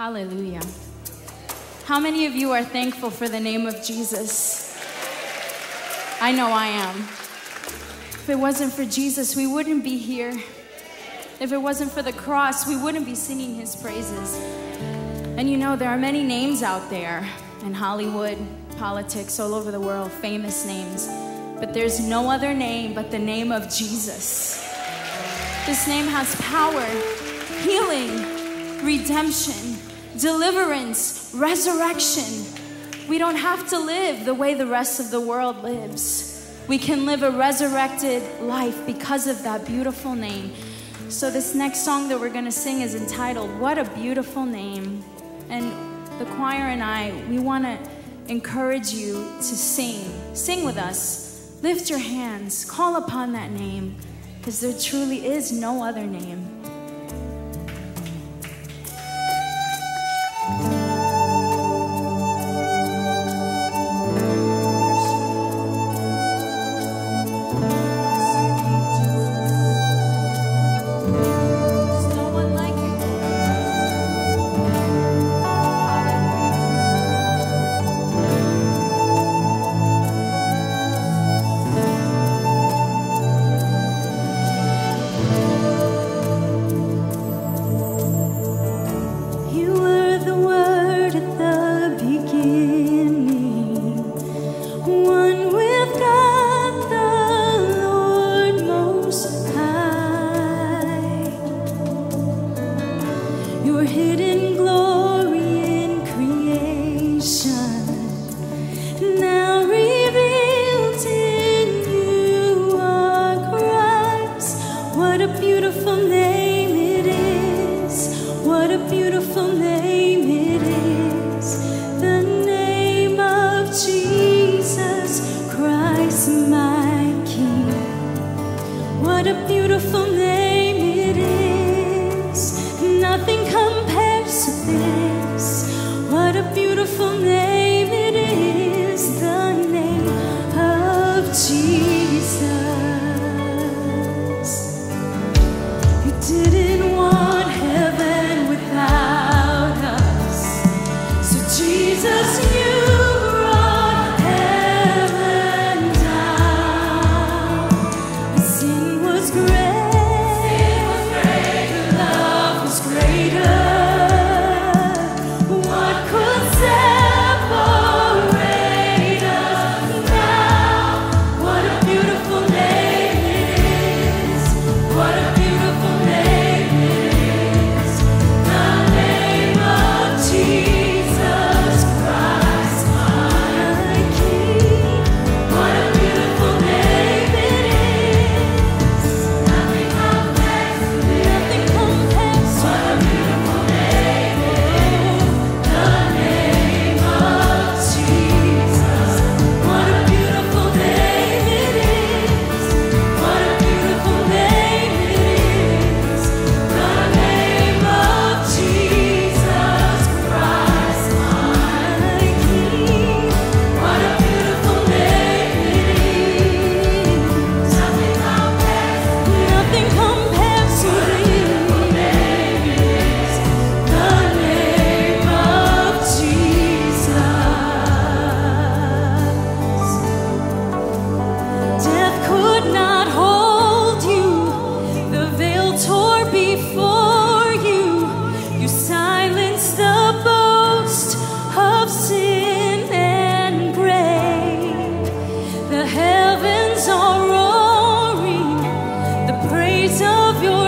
Hallelujah. How many of you are thankful for the name of Jesus? I know I am. If it wasn't for Jesus, we wouldn't be here. If it wasn't for the cross, we wouldn't be singing his praises. And you know, there are many names out there in Hollywood, politics, all over the world, famous names. But there's no other name but the name of Jesus. This name has power, healing, redemption, deliverance, resurrection. We don't have to live the way the rest of the world lives. We can live a resurrected life because of that beautiful name. So, this next song that we're going to sing is entitled What a Beautiful Name. And the choir and I, we want to encourage you to sing. Sing with us. Lift your hands. Call upon that name because there truly is no other name. A praise of your